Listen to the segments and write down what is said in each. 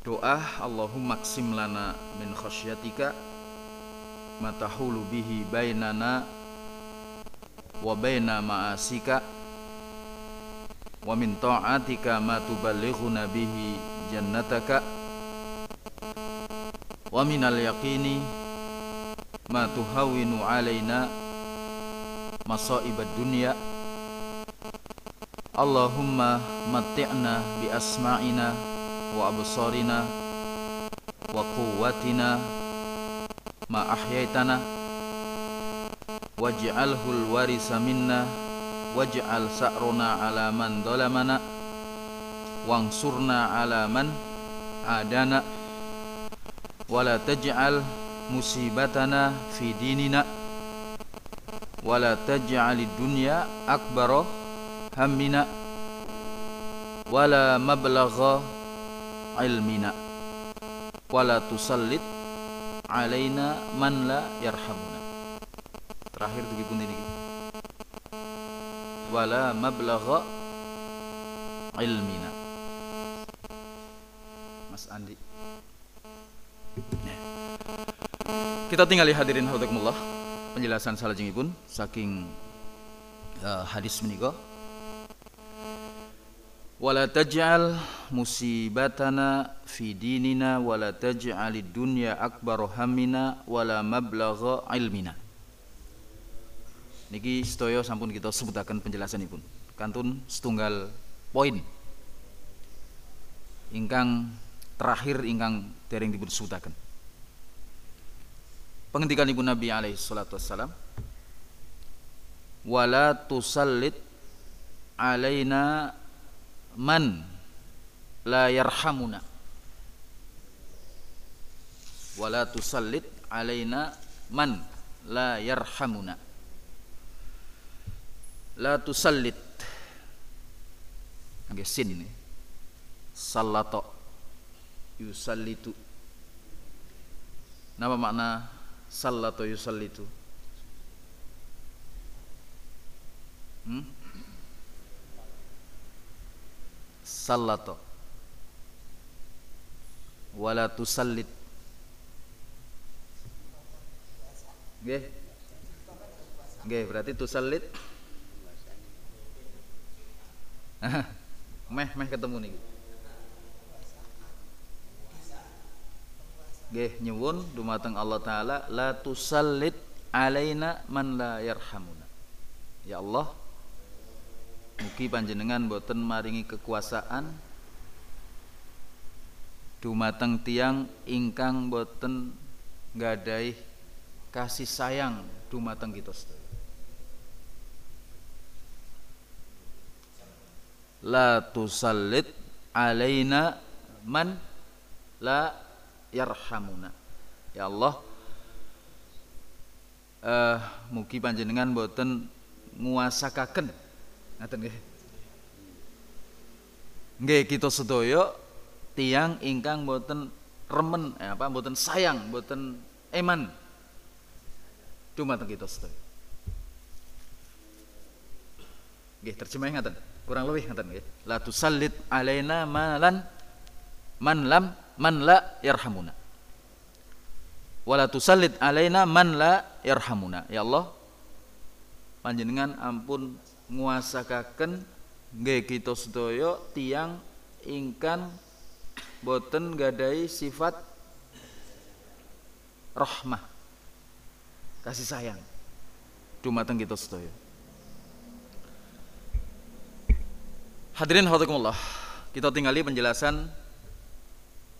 Doa Allahumma qsim lana min khasyatika matahulu bihi bainana wa baina ma'asika wa min ta'atika ma tuballighuna bihi jannataka wa minal yaqini ma tuhawwinu alaina masaibad dunya. Allahumma matti'na bi asma'ina wa quwwatina ma ahyaitana waj'alhu al-warisa minna waj'al sa'runa ala man dhalamana wangsurna ala man adana wala taj'al musibatana fi dinina wala taj'alid dunya akbara hammina wala mablagha ilmina. Wala tusallit alaina man la yarhamuna. Terakhir tuh pun ini. Wala mablagha ilmina. Mas Andi. Kita tinggal hadirin hadikumullah penjelasan salah pun saking uh, hadis menikah wala taj'al musibatana fi dinina wala taj'alid dunya akbar hammina wala mablagha ilmina. Niki sedaya sampun kita sebutaken penjelasanipun kantun setunggal poin. Ingkang terakhir ingkang dereng dipun pengendikan ibu Nabi alaihi salatu wassalam. Wala tusallit alaina man la yarhamuna. Wala tusallit alaina man la yarhamuna. La tusallit. Oke, sin ini. Sallato. Yusallitu. Nama makna sallato yusallitu? Hmm? Sallato. Wala tusallit. Nggih. Nggih berarti tusallit. Meh meh ketemu nih. Nggih nyuwun dumateng Allah taala la tusallit alaina man la yarhamuna. Ya Allah Mugi panjenengan boten maringi kekuasaan dumateng tiang ingkang boten nggadahi kasih sayang dumateng kita sedaya. La tusallit alaina man la yarhamuna. Ya Allah, uh, mugi panjenengan boten nguasakaken ngaten nggih. Nggih kita sedaya tiang ingkang boten remen eh, apa boten sayang boten eman. Dumateng kita sedaya. Nggih terjemah ngaten? Kurang lebih ngaten nggih. La tusallit alaina malan man lam man la yarhamuna. Wala tusallit alaina man la yarhamuna. Ya Allah panjenengan ampun nguasakaken nggih kita sedaya tiang ingkang boten gadai sifat rahmah kasih sayang. Dumateng kita sedaya. Hadirin hadikumullah kita tinggali penjelasan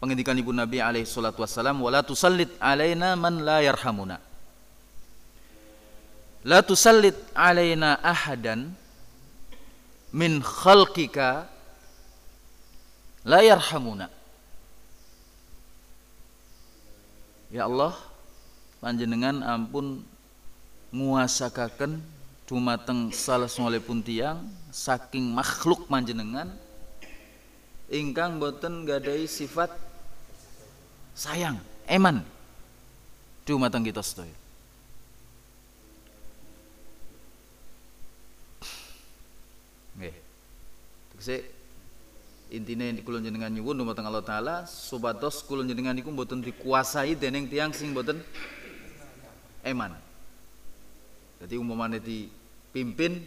pengendikan ibu Nabi alaihi salatu wassalam wala tusallit alaina man la yarhamuna. La tusallit alaina ahadan min khalqika la yarhamuna. Ya Allah panjenengan ampun nguasakaken dumateng salah pun tiang saking makhluk panjenengan ingkang boten gadai sifat sayang eman. Dumateng kita sedaya Tegese intine kula jenengan nyuwun dumateng Allah taala supados kula jenengan niku mboten dikuasai dening tiang sing mboten eman. Jadi umpamane dipimpin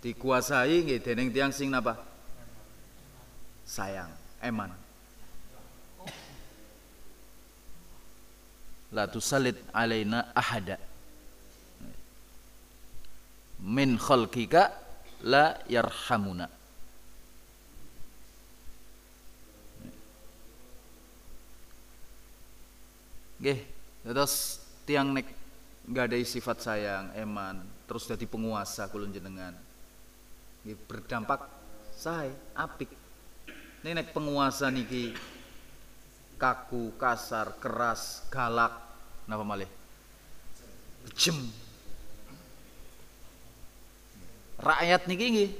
dikuasai nggih dening tiang sing napa? Sayang, eman. La tusallit alaina ahada min khalqika la yarhamuna Nggih, terus tiang nek nggak ada sifat sayang, eman, terus jadi penguasa kulun jenengan. Nggih, berdampak saya apik. Nek nek penguasa niki kaku, kasar, keras, galak, napa malih? Jem. Rakyat niki nggih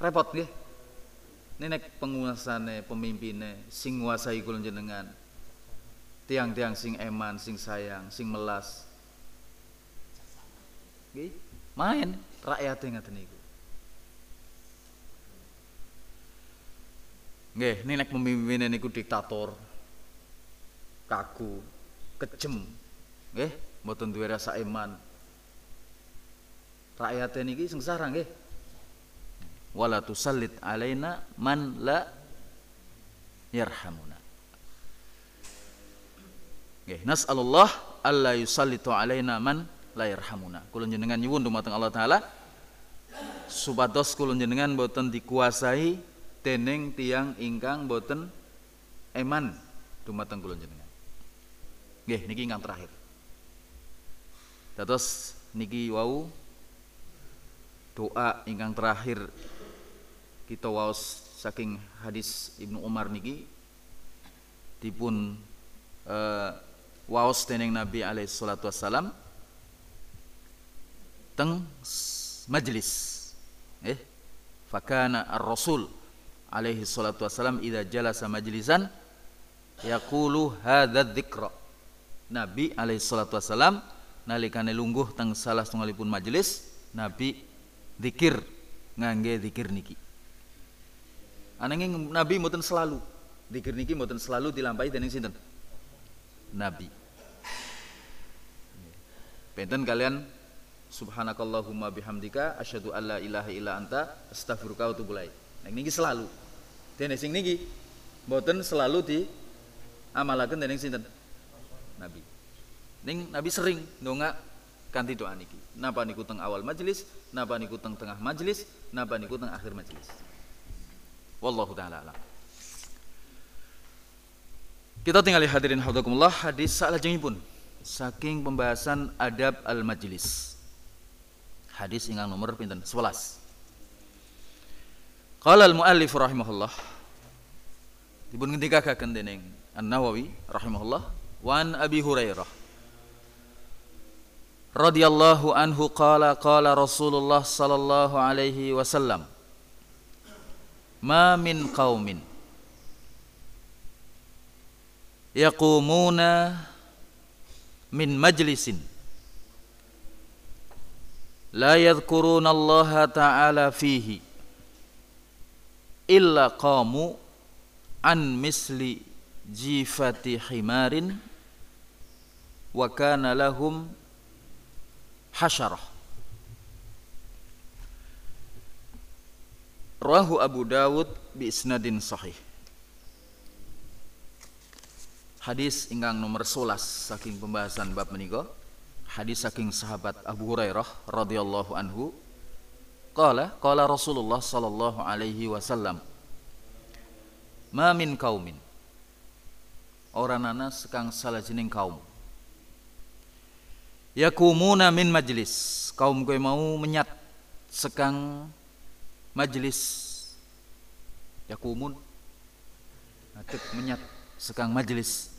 repot nggih. Nenek penguasane, pemimpinnya, sing nguasai kulun jenengan tiang-tiang sing eman, sing sayang, sing melas. Nggih, main rakyat ngaten niku. Nggih, ini nek pemimpin niku diktator. Kaku, kejem. Nggih, mboten duwe rasa iman. Rakyat niki sengsara nggih. Wala tusallit alaina man la yarhamuna. Nggih, nas'alullah alla yusallitu alaina man la yarhamuna. Kula jenengan nyuwun dumateng Allah taala supados kula jenengan boten dikuasai dening tiang ingkang boten eman dumateng kula jenengan. Nggih, niki ingkang terakhir. Dados niki wau doa ingkang terakhir kita waos saking hadis Ibnu Umar niki. Dipun uh, waos dening Nabi alaihi salatu teng majlis. Eh fakana ar-rasul alaihi salatu wassalam idza jalasa majlisan yaqulu hadza dzikra. Nabi alaihi salatu wassalam nalikane lungguh teng salah setunggalipun majelis Nabi zikir ngangge zikir niki ananging Nabi mboten selalu zikir niki mboten selalu dilampahi dening sinten nabi. Benten kalian subhanakallahumma bihamdika asyhadu alla ilaha illa anta astaghfiruka wa atubu ilaik. Nah, niki selalu. Dene sing niki mboten selalu di amalaken dening sinten? Nabi. Ning Nabi sering ndonga kanthi doa niki. Napa niku teng awal majelis, napa niku teng tengah majelis, napa niku teng akhir majelis. Wallahu taala alam. Kita tinggali hadirin hadikumullah hadis pun saking pembahasan adab al majlis. Hadis ingkang nomor pinten 11. Qala al muallif rahimahullah dipun ngendikaken dening An-Nawawi rahimahullah wan Abi Hurairah radhiyallahu anhu qala qala Rasulullah sallallahu alaihi wasallam ma min qaumin yaqumuna min majlisin la yadhkuruna Allah ta'ala fihi illa qamu an misli jifati himarin wa kana lahum hasyarah Rahu Abu Dawud bi isnadin sahih Hadis ingkang nomor 11 saking pembahasan bab menika. Hadis saking sahabat Abu Hurairah radhiyallahu anhu. Qala qala Rasulullah sallallahu alaihi wasallam. Ma min kaumin. Orang nana sekang salah jening kaum. Yakumuna min majlis. Kaum kowe mau menyat sekang majlis. Yakumun. Adek menyat sekang majlis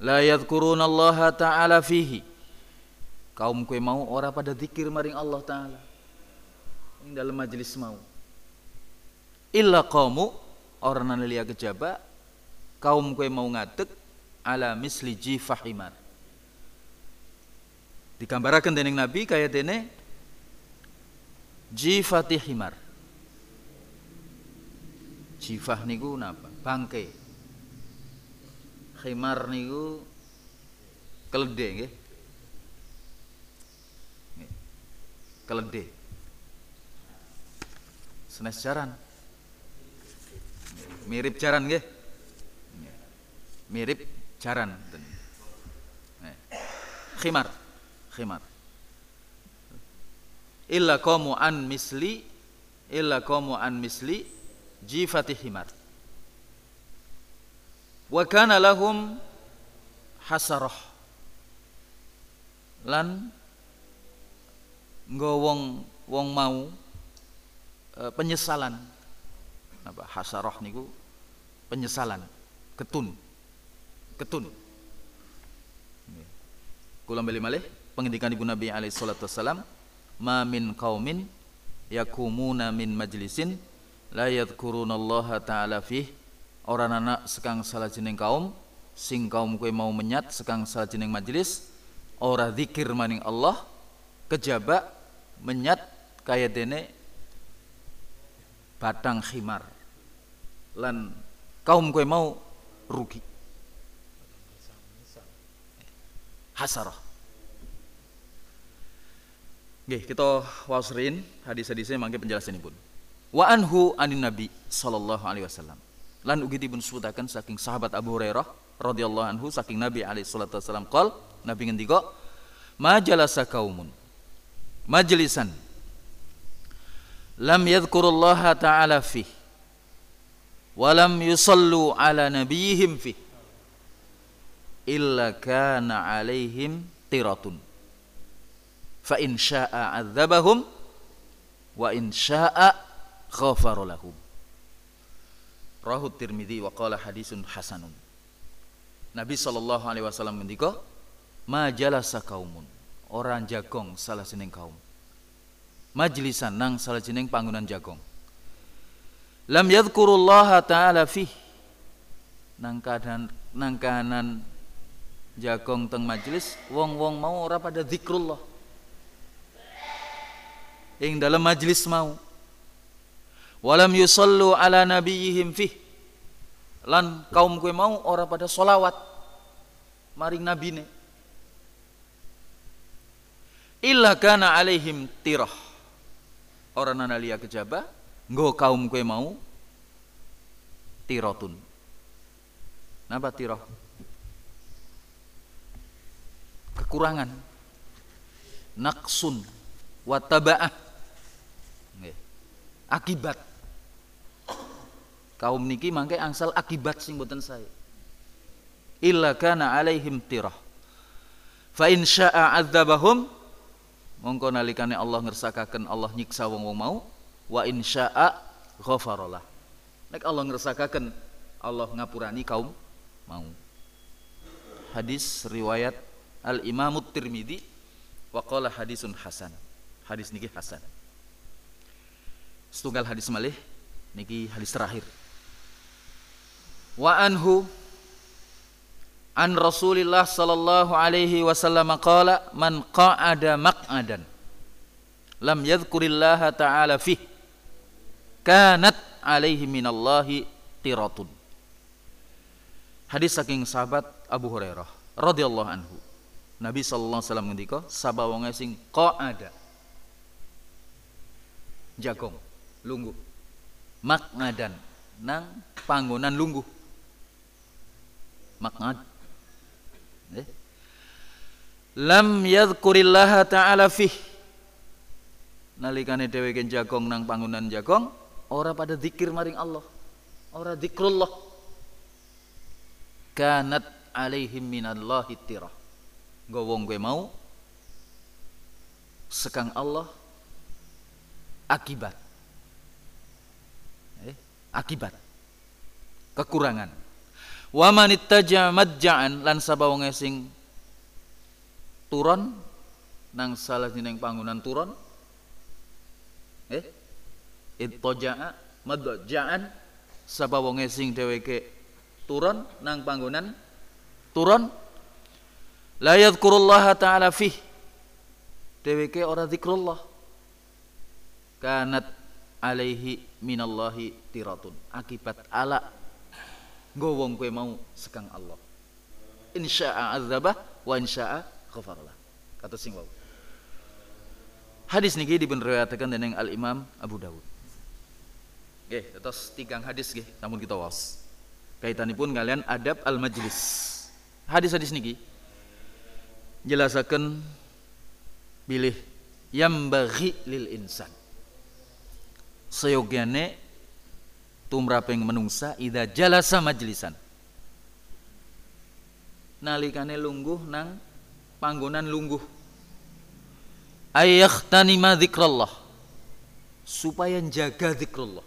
la yadhkuruna Allah taala fihi kaum kue mau ora pada zikir maring Allah taala ing dalam majelis mau illa qaumu orang nana liya kejaba kaum kue mau ngatek ala misli jifahimar digambarakan dening nabi kaya dene jifati himar Jifah niku napa? Bangke. Khimar niku keledhe nggih. Keledhe. Senes jaran. Mirip jaran nggih. Mirip jaran. Khimar. Khimar. Illa qamu an misli illa qamu an misli jifati himar. Wa kana lahum hasarah. Lan nggo wong mau e, penyesalan. Apa hasarah niku penyesalan ketun. Ketun. Kula bali malih pengendikan ibu Nabi alaihi salatu wasalam ma min qaumin yakumuna min majlisin la yadhkurunallaha ta'ala fih. Orang anak sekang salah jeneng kaum sing kaum kue mau menyat sekang salah jeneng majlis ora zikir maning Allah kejaba menyat kaya dene batang khimar. Lan kaum kue mau rugi. Hasarah Nggih, kita wasrin hadis-hadisnya mangke penjelasan pun. Wa anhu anin Nabi sallallahu alaihi wasallam. Lan ugi dipun sebutaken saking sahabat Abu Hurairah radhiyallahu anhu saking Nabi alaihi salatu wasallam qol Nabi ngendika majalasa kaumun majlisan lam yadhkurullaha ta'ala fi wa lam yusallu ala nabiyihim fi illa kana alaihim tiratun fa in syaa adzabahum wa in syaa ghafara lahum. Rahu tirmidzi wa qala hadisun hasanun. Nabi sallallahu alaihi wasallam ngendika majalasa kaumun orang jagong salah sining kaum. Majlisan nang salah sining panggonan jagong. Lam yadhkurullaha ta'ala fi nang kanan nang kanan jagong teng majlis wong-wong mau ora pada zikrullah ing dalam majlis mau. Walam yusallu ala nabiyihim fih. Lan kaum kue mau ora pada solawat maring nabine illa kana alaihim tirah. Orang nana liya kejaba nggo kaum kue mau tirotun napa tirah? Kekurangan. Naksun wataba'ah akibat. Kaum niki mangke angsal akibat sing boten saya illa kana alaihim tirah. Fa in syaa adzabahum mongko nalikane Allah ngersakaken Allah nyiksa wong-wong mau. Wa in syaa ghafaralah nek Allah ngersakaken Allah ngapurani kaum mau. Hadis riwayat Al Imam Tirmidzi wa qala hadisun hasan. Hadis niki hasan setunggal hadis malih niki hadis terakhir. Wa anhu an Rasulillah sallallahu alaihi wasallam qala man qa'ada maq'adan lam yadhkurillaha ta'ala fih kanat alaihi minallahi tiratun hadis saking sahabat Abu Hurairah radhiyallahu anhu. Nabi sallallahu alaihi wasallam ngendika sabawonge sing qa'ada jagong lungguh. Maknadan nang panggonan lungguh. Maknad eh? lam yadhkurillaha ta'ala fih. Nalikane dheweke jagong nang panggonan jagong ora pada zikir maring Allah. Ora zikrullah kanat alaihim minallahi tirah. Nggo wong kowe mau sekang Allah akibat akibat. Kekurangan. Wa man ittaja majja'an lan sabawonge sing turun nang salah jeneng panggonan turun eh ittaja'a madja'an sabawonge sing dheweke turun nang panggonan turun la yadhkurullah ta'ala fih dheweke ora zikrullah kanat alaihi minallahi tiratun. Akibat ala gowong kue mau sekang Allah. Insya'a adzabah wa insya'a ghafarlah. Kata sing wau. Hadis niki dipun riwayataken dening Al Imam Abu Dawud. Nggih terus tigang hadis nggih namun kita was kaitanipun kalian adab al majlis. Hadis-hadis niki jelasaken pilih yang bagi lil insan seyogyane tumraping menungsa ida jalasa majlisan. Nalikane lungguh nang panggonan lungguh. Ayyakhtanima dzikrullah. Supaya jaga dzikrullah.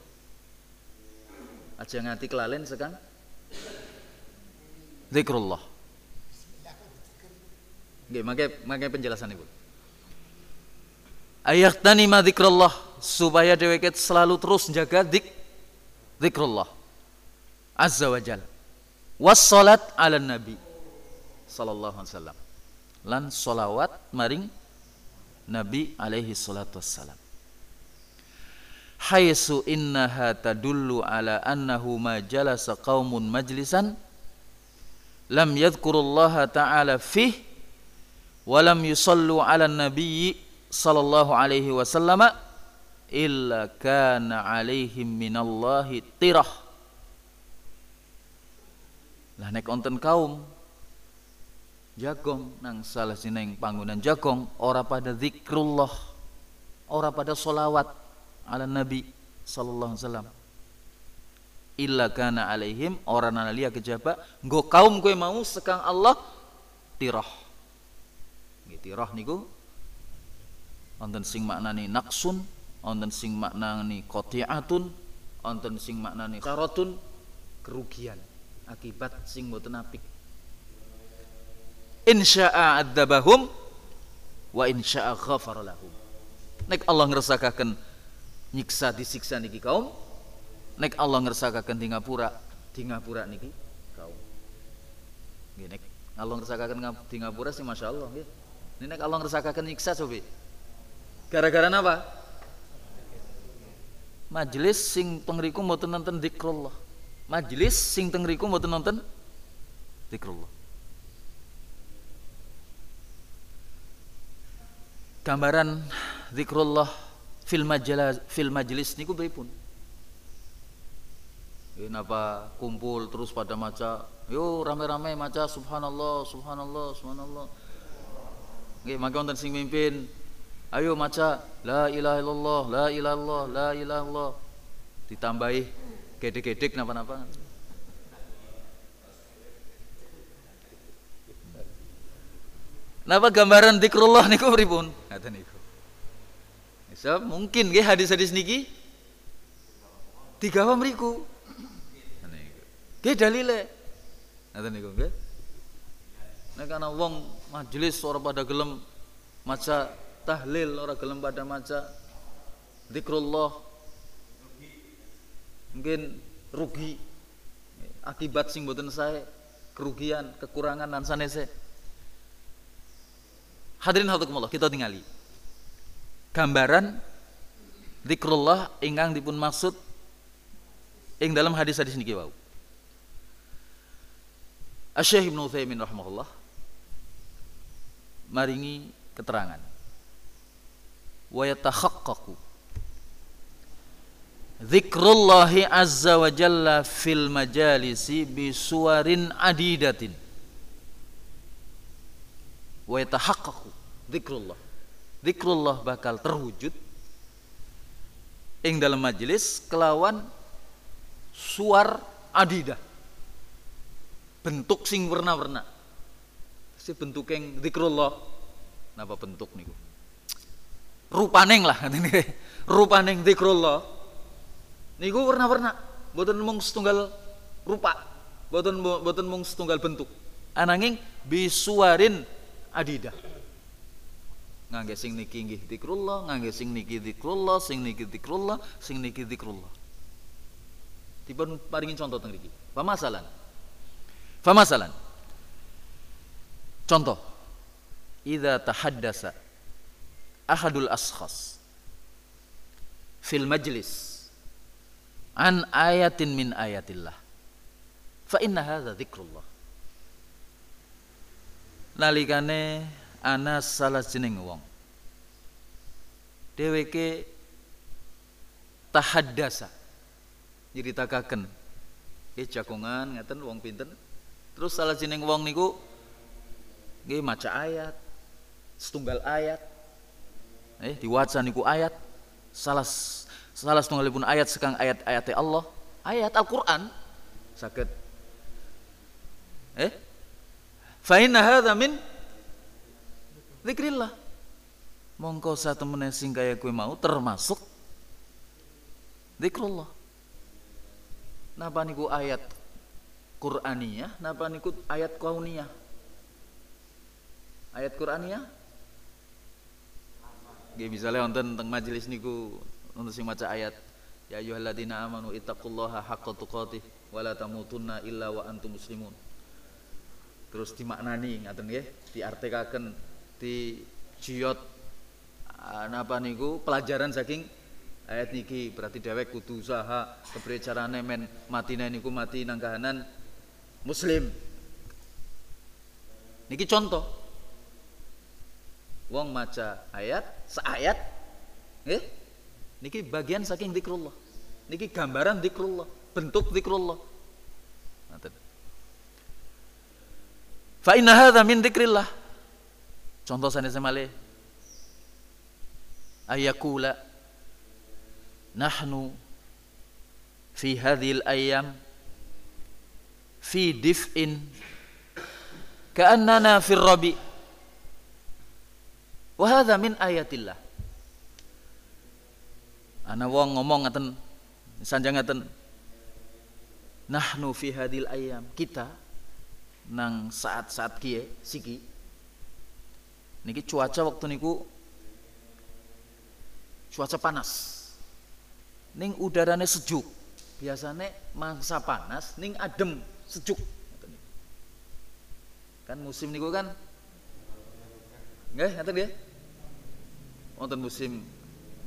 Aja ngati kelalen sekang. Zikrullah nggih mangke mangke penjelasan ibu. Ayyakhtanima dzikrullah supaya dheweke selalu terus jaga dik zikrullah. Azza wa jalla. Wassalat ala nabi. Sallallahu alaihi wasallam. Lan solawat maring Nabi alaihi salatu wassalam. Haisu innaha tadullu ala annahu ma jalasa qaumun majlisan lam yadhkurullaha ta'ala fih wa lam yusallu ala nabiyyi sallallahu alaihi wasallam illa kana alaihim minallahi tirah. Lah nek onten kaum jagong nang salah sineng panggonan jagong ora pada zikrullah ora pada solawat ala nabi sallallahu alaihi wasallam. Illa kana alaihim orang analia kejaba nggo kaum kowe mau sekang Allah tirah. Nggih tirah niku wonten sing maknani naksun wonten sing maknani qati'atun wonten sing maknani karatun kerugian akibat sing mboten apik. Insya'a adzabahum wa insya'a ghafar lahum. Nek Allah ngersakaken nyiksa disiksa niki kaum nek Allah ngersakaken di ngapura di ngapura niki kaum. Nggih nek Allah ngersakaken di ngapura sih Masya Allah nggih. Nek Allah ngersakaken nyiksa sobi gara-gara napa majelis sing tengriku mboten nonton zikrullah. Majelis sing tengriku mboten nonton zikrullah. Gambaran zikrullah fil majalah fil majlis niku pripun ini napa kumpul terus pada maca yo rame-rame maca subhanallah subhanallah subhanallah. Nggih mangke wonten sing mimpin ayo maca la ilaha illallah la ilaha illallah la ilaha illallah ditambahi gedek-gedek napa-napa Napa gambaran zikrullah niku pripun? Ngaten niku. So, mungkin nggih hadis-hadis niki digawa mriku. Nggih dalile. Ngaten niku nggih. Nek ana wong majelis ora pada gelem maca tahlil, ora gelem pada maca zikrullah. Mungkin rugi akibat sing boten sae, kerugian, kekurangan dan sanese. Hadirin hadirat kita tinggali. Gambaran zikrullah ingkang dipun maksud ing dalam hadis-hadis niki wau. Asy-Syaikh Ibnu Utsaimin rahimahullah maringi keterangan. Wa yatakhaqqaqu Zikrullahi azza wa jalla fil majalisi bi suwarin adidatin wa yatahaqqaqu zikrullah zikrullah bakal terwujud ing dalam majelis kelawan suar adidah. Bentuk sing warna-warna si bentuk yang zikrullah. Napa bentuk niku rupaneng lah ini rupaneng zikrullah. Niku warna-warna. Boten mung setunggal rupa. Boten boten mung setunggal bentuk. Ananging bisuarin adidah. Ngangge sing niki nggih zikrullah ngangge sing niki zikrullah sing niki zikrullah sing niki zikrullah. Dipun paringin contoh teng mriki. Pamasalan. Pamasalan. Contoh. Idza tahaddasa ahadul askhas fil majlis an ayatin min ayatillah fa inna hadza dzikrullah nalikane ana salah jeneng wong dheweke tahaddasa nyritakaken eh jagongan ngaten wong pinten terus salah jeneng wong niku nggih maca ayat setunggal ayat eh diwaca niku ayat. Salah salah setunggalipun ayat sekang ayat-ayat Allah. Ayat Al-Qur'an. Saged eh? Fa inna min zikrillah mongko satemene sing kaya kowe mau termasuk zikrullah napa niku ayat Qur'aniyah? Napa niku ayat kauniyah? Ayat Qur'aniyah Nggih misalnya wonten teng majelis niku wonten sing maca ayat ya ayyuhalladzina amanu ittaqullaha haqqa tuqatih wa la tamutunna illa wa antum muslimun. Terus dimaknani ngaten nggih, diartikaken di jiyot ah, napa niku pelajaran saking ayat niki berarti dewek kudu usaha kepriye carane men matine niku mati nang kahanan muslim. Niki contoh wong maca ayat seayat nggih? Niki bagian saking zikrullah. Niki gambaran zikrullah bentuk zikrullah. Fa inna hadza min dzikrillah contoh sanes malih. Ayakula nahnu fi hadhil ayyam fi dif'in ka'annana fi rabi' Wahada min ayatillah. Ana wong ngomong ngaten sanjang ngaten. Nahnu fi hadil ayam. Kita nang saat-saat kie siki niki cuaca waktu niku cuaca panas. Ning udarane sejuk. Biasanya mangsa panas ning adem sejuk. Kan musim niku kan Nggih, ngaten nggih. Wonten musim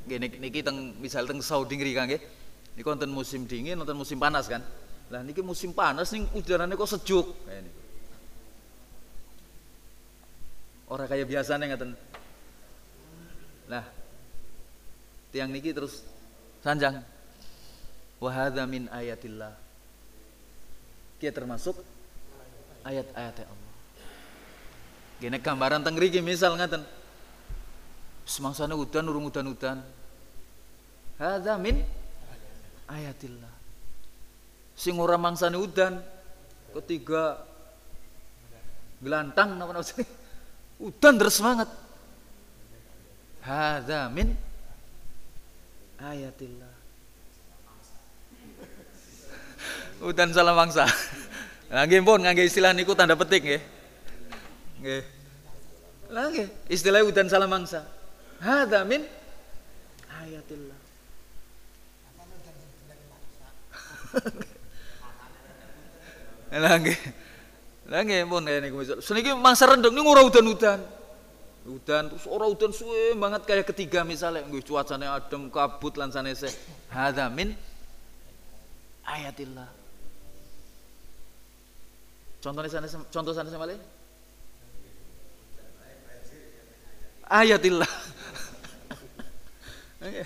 nggih niki teng misal teng Saudi ngriki nggih. Niku wonten musim dingin, wonten musim panas kan. Lah niki musim panas ning udarane kok sejuk kayak niku. Ora kaya biasanya ngaten. Lah tiang niki terus sanjang. Wa min ayatillah. Kia termasuk ayat-ayat Allah. Gini gambaran teng mriki misal ngaten. Semangsane udan urung udan-udan. Hadza min ayatillah. Sing ora mangsane udan ketiga gelantang napa napa udan terus semangat. Hadza min ayatillah. Udan salah mangsa. Nggih pun ngangge istilah niku tanda petik nggih. Nggih. Nggih, istilah udan salamangsa. Hadza min ayatillah. Lah nggih. Lah nggih pun niku misal. Seniki mangsa rendeng niku ora udan-udan. Udan terus ora udan suwe banget kayak ketiga misalnya nggih cuacane adem kabut lan sanese. Hadza min ayatillah. Contohnya sana contoh sana sama ayatillah.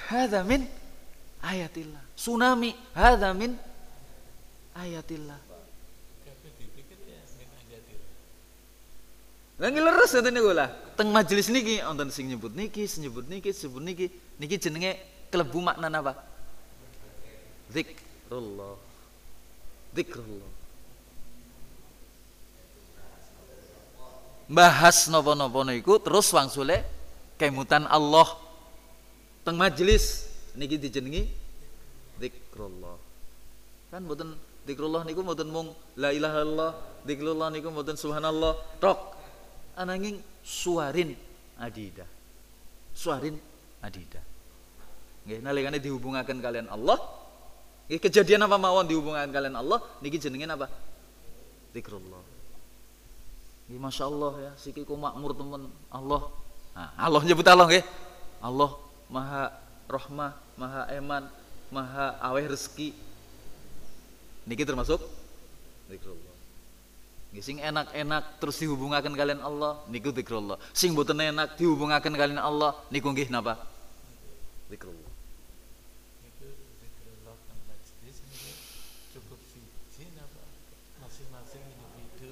Hadza min ayatillah. Tsunami hadza min ayatillah. Lah leres ngoten niku lah. Teng majelis niki wonten sing nyebut niki, nyebut niki, nyebut niki. Niki jenenge kelebu makna apa? Zikrullah. Zikrullah. bahas nopo-nopo niku terus wangsule kemutan Allah teng majelis niki dijenengi zikrullah. Kan mboten zikrullah niku mboten mung la ilaha illallah zikrullah niku mboten subhanallah tok. Ananging suarin adida suarin adida nggih nalikane dihubungaken kalian Allah. Nggih kejadian apa mawon dihubungaken kalian Allah? Niki jenenge apa zikrullah. Ya, Masya Allah ya, sikiku makmur teman Allah. Nah, Allah nyebut Allah ya. Allah maha rahmah, maha eman, maha aweh rezeki, Niki termasuk zikrullah. Sing enak-enak terus dihubungaken kalian Allah niku zikrullah. Sing boten enak dihubungaken kalian Allah niku nggih napa? Zikrullah.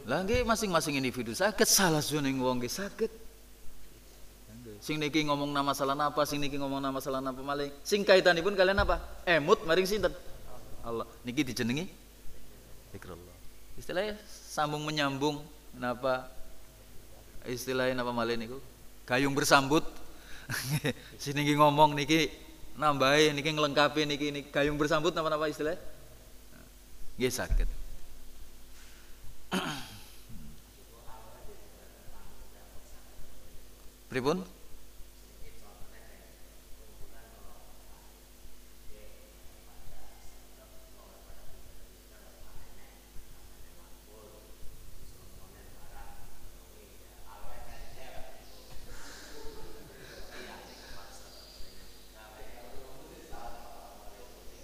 apa masing-masing individu saged salah suning wong saged. Sing niki ngomong nama salah napa, sing niki ngomong nama salah napa maling. Sing kaitanipun kalian apa? Emut maring sinten? Allah. Niki dijenengi zikrullah. Istilahnya sambung menyambung napa istilahnya napa malih niku? Gayung bersambut. sing niki ngomong niki nambahi niki ngelengkapi niki niki gayung bersambut napa-napa istilahnya? Nggih saged. Pripun?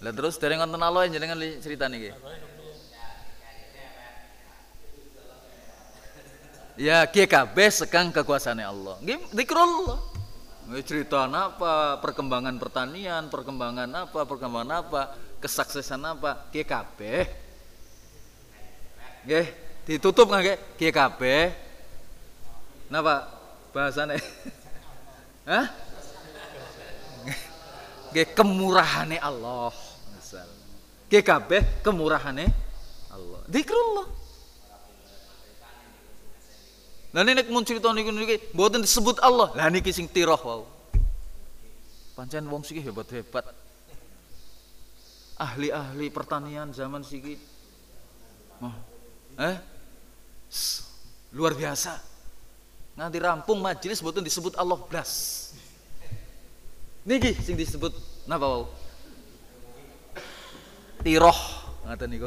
Lah terus dereng wonten Allah jenengan cerita niki. Ya GKB sekang kekuasaannya Allah. Nggih zikrullah. Cerita apa, perkembangan pertanian, perkembangan apa, perkembangan apa, kesuksesan apa, GKB. Nggih, ditutup nggih GKB. Napa bahasane? Hah? Nggih kemurahane Allah. Misal. GKB kemurahane Allah. Zikrullah. Lah nek mun crita niku niki mboten disebut Allah. Lah niki sing tiroh wau. Pancen wong siki hebat-hebat. Ahli-ahli pertanian zaman siki. Mah. Eh? Luar biasa. Nganti rampung majelis mboten disebut Allah blas. Niki sing disebut napa wau? Tiroh ngaten niku.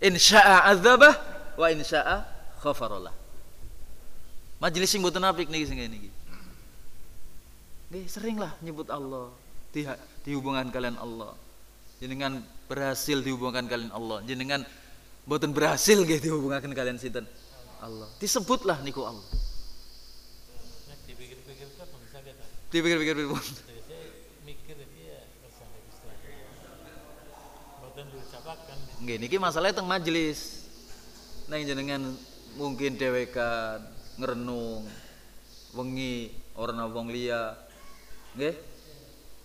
Insya'a adzabah wa insya'a ghafarallah. Majelis sing mboten apik niki sing ngene iki. Nggih, seringlah nyebut Allah, di, dihubungkan kalian Allah. Jenengan berhasil dihubungkan kalian Allah. Jenengan mboten berhasil nggih dihubungkan kalian sinten? Allah. Disebutlah niku Allah. Dipikir-pikir Dipikir-pikir pripun? jadi saya mikir ini ya bersama Gusti Boten diucapakan Nggih niki masalahnya teng majelis. Neng jenengan mungkin dhewekan ngrenung wengi ora ana wong liya. Nggih?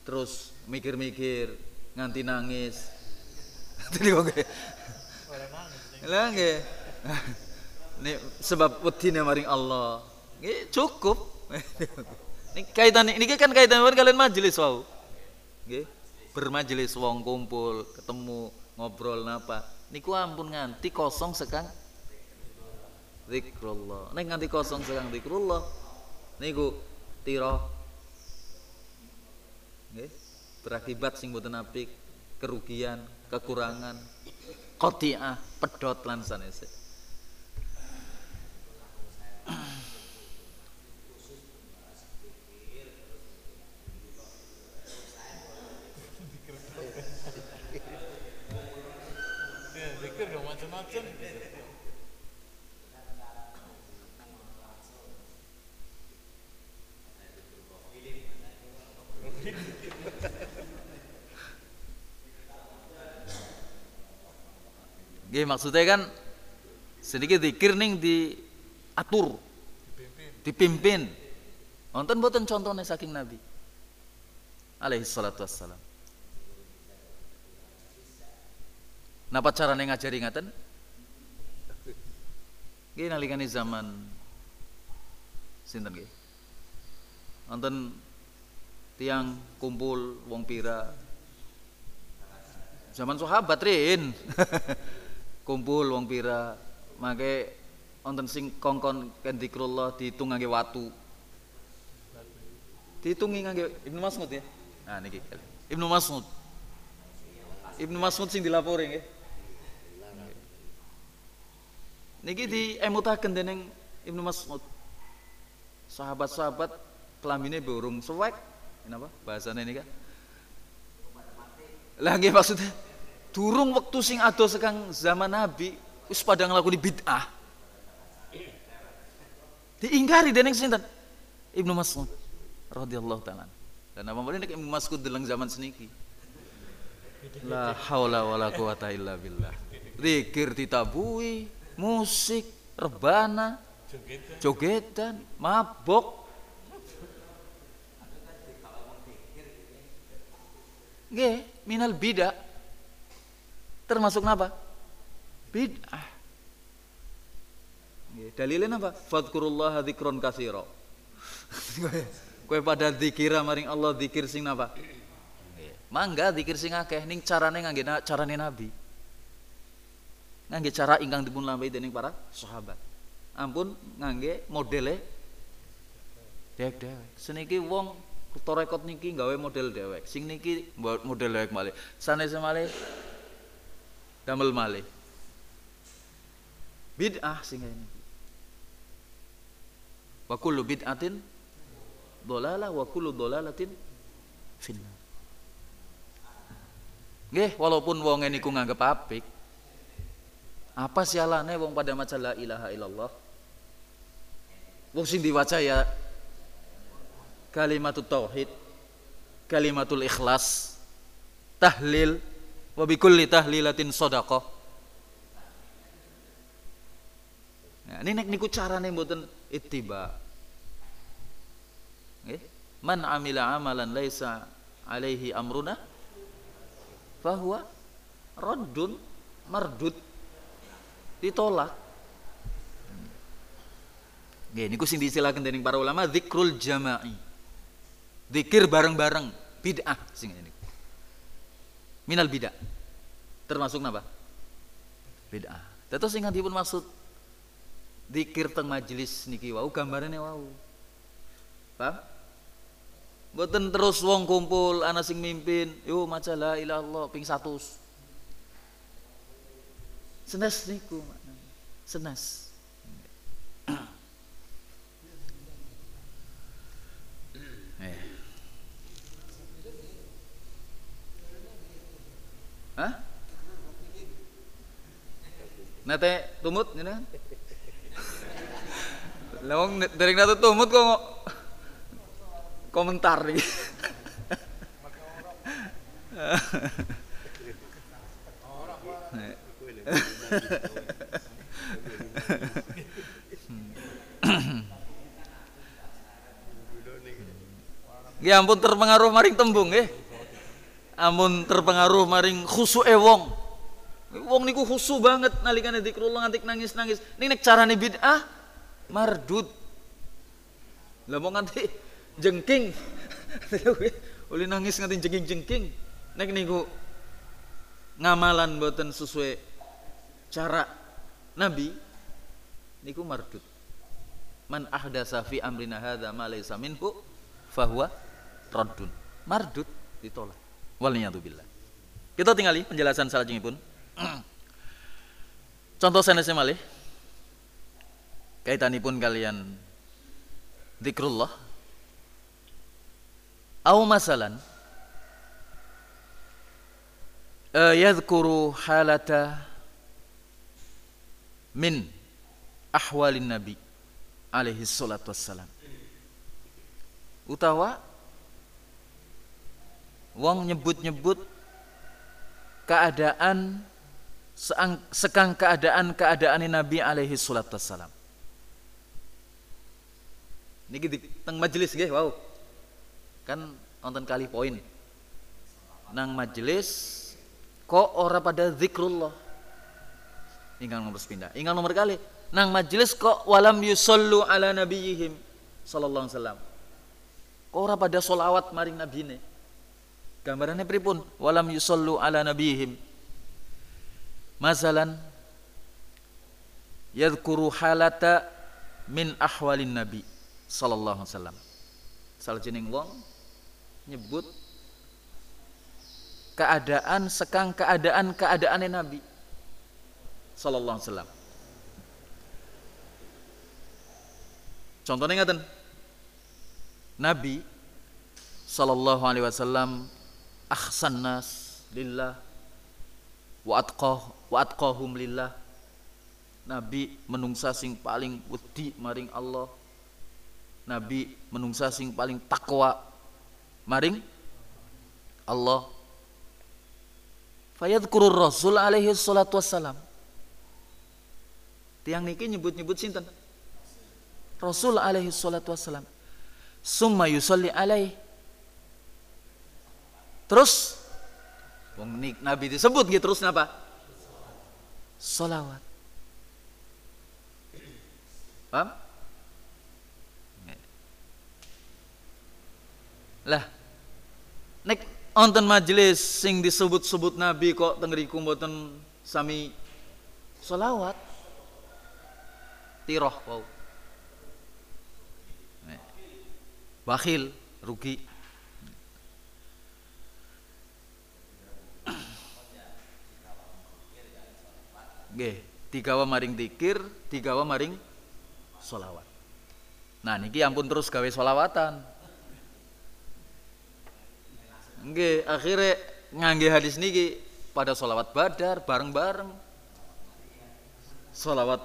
Terus mikir-mikir nganti nangis. Tadi kok nggih. orang Lah nggih. Sebab wedine maring Allah. Nggih cukup. Niki kaitan niki kan kaitan kalian majelis wau. Nggih. Bermajelis wong kumpul, ketemu, ngobrol napa. Niku ampun nganti kosong sekang zikrullah. Nek nganti kosong sekang zikrullah niku tira nggih berakibat sing mboten apik, kerugian, kekurangan, qati'ah, pedot lan sanese. ya macam-macam Nggih maksudnya kan sedikit zikir ning diatur, dipimpin dipimpin. Wonten boten contohnya saking Nabi alaihi salatu wassalam. Napa carane ngajari ngaten? Nggih nalikane zaman. Sinten nggih? Wonten tiang kumpul wong pira. Zaman sahabat rin. Kumpul wong pira. Make wonten sing kongkon kan zikrullah dihitung ngangge watu. Dihitungi ngangge Ibnu Mas'ud ya? Nah niki. Ibnu Mas'ud. Ibnu Mas'ud sing dilapori nggih niki diemutaken dening Ibnu Mas'ud sahabat-sahabat kelambine burung suwek kenapa bahasanya ini kan lah nggih maksudnya durung waktu sing ado sekang zaman Nabi wis pada nglakoni bid'ah. Diingkari dening sinten? Ibnu Mas'ud radhiyallahu taala. Dan apa nek Ibnu Mas'ud dalam zaman seniki. La haula wala quwata illa billah. Zikir ditabui, musik, rebana, jogetan, mabok. Nggih, minal bidah. Termasuk napa? Bid'ah. Nggih, dalilnya apa? Fadkurullaha dzikron katsira. Kowe pada zikira maring Allah zikir sing? Nggih. Mangga zikir sing akeh ning carane ngangge carane Nabi. Ngangge cara ingkang dipun lambai dening para sahabat. Ampun ngangge modele dewek-dewek. Seniki wong kuto rekod niki gawe model dewek. Sing niki model dewek malih. Sanese malih damel malih. Bid'ah sing iki. Wa kullu bid'atin dhalalah wa kullu dhalalatin finnar. Nggih, walaupun wong niku nganggep apik. Apa sialane wong pada maca la ilaha illallah? Wong sing diwaca ya kalimatut tauhid, kalimatul ikhlas, tahlil, wa bikulli tahlilatin sadaqah. Nah, ini nek niku carane mboten ittiba. Nggih. Man amila amalan laisa alaihi amruna fahuwa raddun mardud ditolak. Nggih niku sing diistilahaken dening para ulama zikrul jama'i. Zikir bareng-bareng bid'ah sing ini. Minal bid'ah. Termasuk napa? Bid'ah. Tetes sing dipun maksud zikir teng majelis niki wau gambarane wau. Paham? Mboten terus wong kumpul ana sing mimpin, yo maca la ilaha illallah ping 100. Senes niku maknanya. Senes. Eh. Hah? Nate tumut ngene kan? Lah wong nate tumut kok komentar nih. Ya ampun terpengaruh maring tembung nggih. Ampun terpengaruh maring khusuke wong. Wong niku khusu banget nalikane zikrullah nganti nangis-nangis. Ning nek carane bid'ah mardud. Lah mau nganti jengking. Uli nangis nganti jengking-jengking. Nek niku ngamalan boten sesuai cara Nabi niku mardud. Man ahdasa fi amrina hadza ma laysa minhu fahuwa raddun. Mardud ditolak. Waliyadzubillah. Kita tingali penjelasan salajengipun. Contoh sanesnya malih. Kaitanipun kalian zikrullah. Au masalan eh, yadhkuru halata min ahwalin nabi alaihi salatu wassalam. Utawa wong nyebut-nyebut keadaan seang, sekang keadaan keadaan Nabi alaihi salatu wassalam. Niki di teng majelis nggih wow kan nonton kali poin. Nang majelis kok ora pada zikrullah ingkang nomor pindah. Ingkang nomor kali. Nang majelis kok walam yusallu ala nabiyihim sallallahu alaihi wasallam. Kok ora pada solawat maring nabine? Gambarannya pripun? Walam yusallu ala nabiyihim. Masalan yadhkuru halata min ahwalin nabi sallallahu alaihi wasallam. Salajenging wong nyebut keadaan sekang keadaan keadaannya nabi sallallahu alaihi wasallam. Contohnya ngaten. Nabi sallallahu alaihi wasallam ahsan nas lillah wa atqah wa atqahum lillah. Nabi menungsa sing paling wedi maring Allah. Nabi menungsa sing paling takwa maring Allah. Fayadhkurur rasul alaihi salatu wassalam tiang niki nyebut-nyebut sinten? Rasul alaihi salatu wassalam. Summa yusalli alaihi terus? Wong Nabi disebut gitu terus napa? Salawat paham? Lah nek onten majelis sing disebut-sebut Nabi kok tengeriku mboten sami solawat tiroh wau bakhil rugi Nggih, digawa maring dikir, digawa maring solawat. Nah niki ampun terus gawe solawatan. Nggih, akhirnya ngangge hadis niki pada solawat badar bareng-bareng. Solawat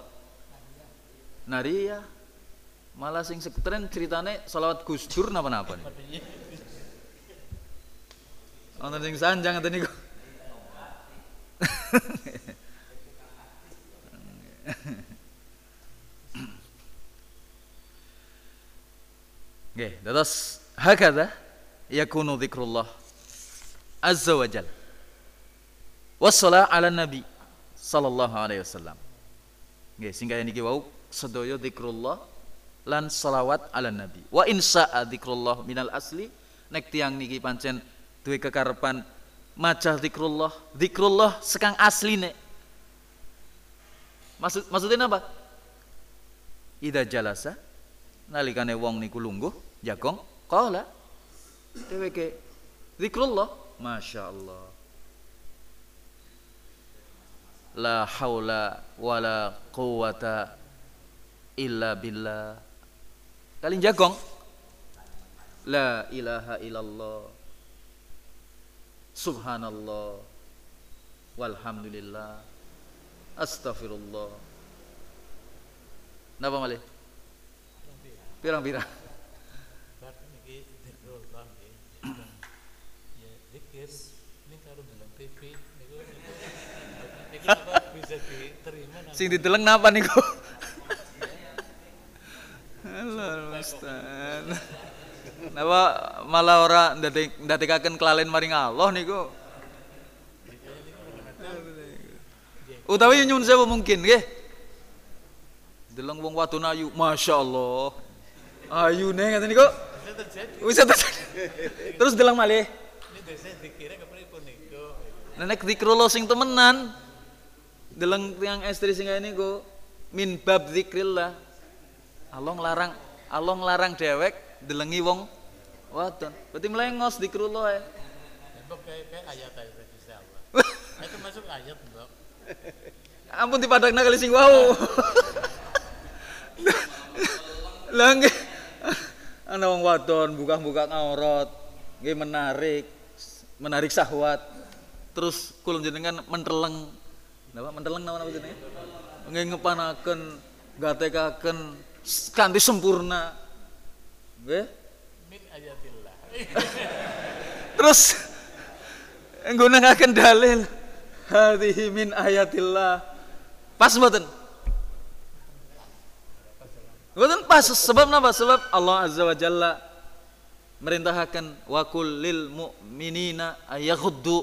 Naria malah sing sekretaren ceritane solawat Gus Dur napa-napa nih. Wonten sing sanjang ngeten niku. Nggih, dados hakadha yakunu dzikrullah azza wa jal. Wassalah ala nabi sallallahu alaihi wasallam. Nggih, singkaya niki wau sedaya dzikrullah lan salawat ala nabi. Wa insa'a dzikrullah minal asli nek tiang niki pancen duwe kekarepan maca zikrullah, zikrullah sekang asline. Maksud maksudnya apa? Ida jalasa nalikane wong niku lungguh jagong qala dheweke zikrullah masyaallah la haula wala quwata illa billah kalian jagong la ilaha illallah subhanallah walhamdulillah astagfirullah napa malih pirang-pirang Bab niki zikrullah nggih. Ya zikir ini kalau dalam TV niku niku apa bisa diterima nang sing dideleng napa niku Halo Ustaz Napa malah ora ndatik ndatikaken kelalen maring Allah niku Utawi nyuwun sewu mungkin nggih Deleng wong wadon ayu masyaallah Ayune ngaten niku bisa terjadi. Terus deleng malih. Nenek zikrullah sing temenan. Deleng tiang estri sing niku min bab zikrillah. Allah nglarang Allah nglarang dewek delengi wong wadon. Berarti melengos zikrullah ya. Mbok kayak ayat ayat Allah. Itu masuk ayat, Mbok. Ampun dipadakna kali sing wau. Lah nggih. Ana wong wadon buka-buka aurat, nggih menarik, menarik syahwat. Terus kula jenengan menteleng. Napa menteleng napa napa jenenge? Nggih ngepanaken, gatekaken kanthi sempurna. Min ayatillah. Terus nggunakaken dalil hadhihi min ayatillah. Pas mboten? Mboten pas sebab napa? Sebab Allah Azza wa Jalla merintahkan wa kullil mu'minina ayaghuddu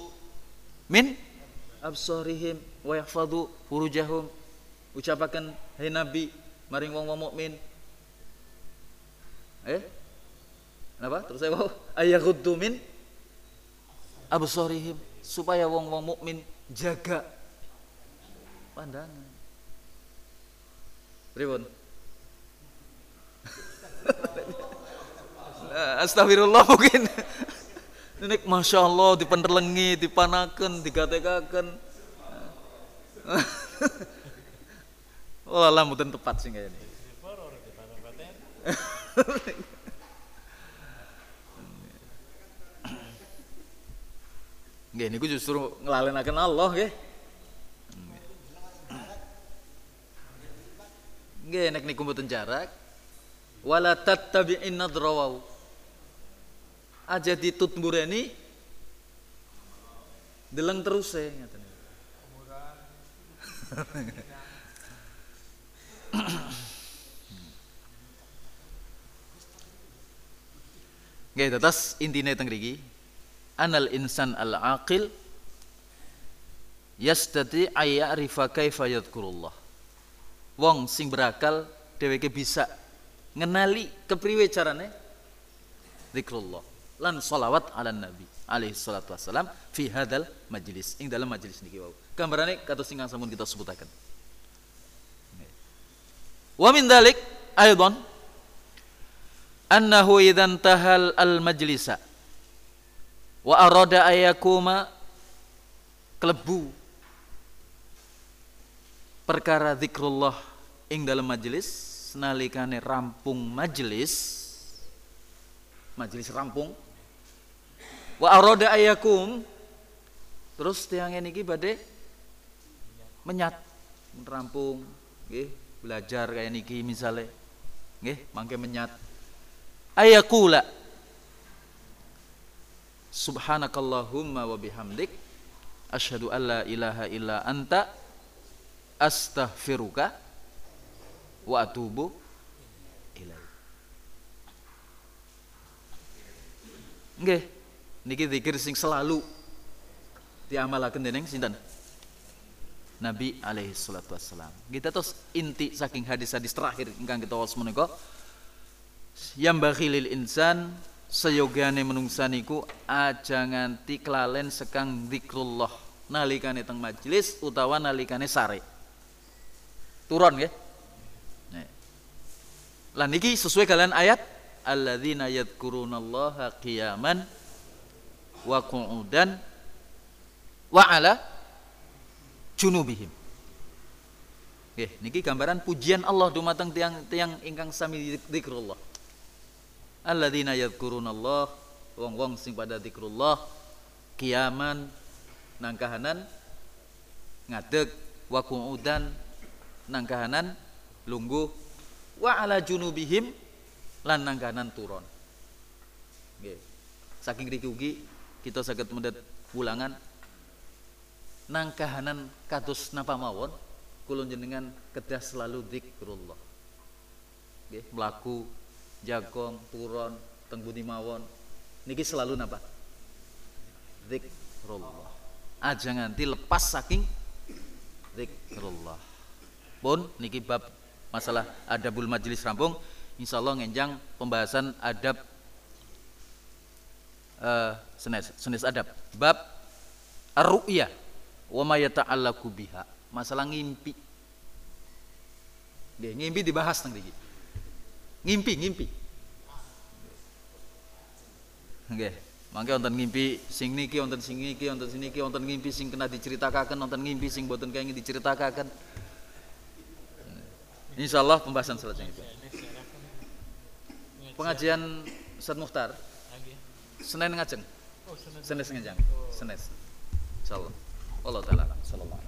min absarihim wa yahfadhu furujahum. Ucapaken hai Nabi maring wong-wong mukmin. Eh? Kenapa? Terus saya mau ayaghuddu min absarihim supaya wong-wong mukmin jaga pandangan. Pripun? Nah, Astagfirullah mungkin. Nenek Masya Allah dipenterlengi, dipanaken, digatekaken. Oh lah mungkin tepat sih kayaknya. Gini, ini gue justru nglalekaken Allah nggih. Gak nek niku mboten jarak wala inna drawau, Aja di tutmure ini, deleng terus e, saya. Nggih tetes intine teng mriki anal insan al aqil yastati ayyarifa kaifa yadhkurullah. Wong sing berakal dheweke bisa ngenali kepriwe carane? Zikrullah. Lan salawat ala nabi alaihi salatu wassalam fi hadal majlis. Ing dalam majlis niki wau. Gambarane kados sing sampun kita sebutaken wa min dalik aidan annahu idzan tahal al majlisa wa arada ayakuma klebu perkara zikrullah ing dalam majlis nalikane rampung majlis majlis rampung. Wa arada ayakum terus tiang ini badhe menyat rampung nggih belajar kayak niki misale nggih mangke menyat. Ayakula. Subhanakallahumma wa bihamdik. Asyhadu an la ilaha illa anta. Astaghfiruka wa atubu ilai nggih niki zikir sing selalu diamalaken dening sinten Nabi alaihi salatu wassalam. Kita terus inti saking hadis-hadis terakhir ingkang kita waos menika yang bakhilil insan seyogane menungsa niku aja nganti kelalen sekang zikrullah nalikane teng majelis utawa nalikane sare. Turun nggih. Nah. Lah niki sesuai kalian ayat alladzina yadhkurunallaha qiyaman wa qu'udan wa ala junubihim. Nggih, niki gambaran pujian Allah dumateng tiang-tiang ingkang sami zikrullah. Alladzina yadhkurunallah wong-wong sing pada zikrullah kiaman nangkahanan ngadeg wa qu'udan nangkahanan lungguh wa ala junubihim lan nangkahanan turun. Nggih. Saking riki kita saged mendet ulangan nangkahanan kados napa mawon? Kula jenengan kedah selalu zikrullah. Nggih mlaku jagong puron teng mawon. Niki selalu napa? Zikrullah. Aja nganti lepas saking zikrullah. Pun niki bab masalah adabul majelis rampung. Insyaallah ngenjang pembahasan adab uh, senes senes adab. Bab ar-ru'yah wa ma yata'allaqu biha masalah ngimpi Nggih, ngimpi dibahas nang iki. Ngimpi, ngimpi. Nggih, mangke wonten ngimpi sing niki, wonten sing niki, wonten sing niki, wonten ngimpi sing kena diceritakaken, wonten ngimpi sing boten kenging diceritakaken. Insyaallah pembahasan selanjutnya. Pengajian Ustaz Muhtar Senin ngajeng. Oh, Senin. Senin ngajeng. Senin. Insyaallah. Allah taala. Sallallahu.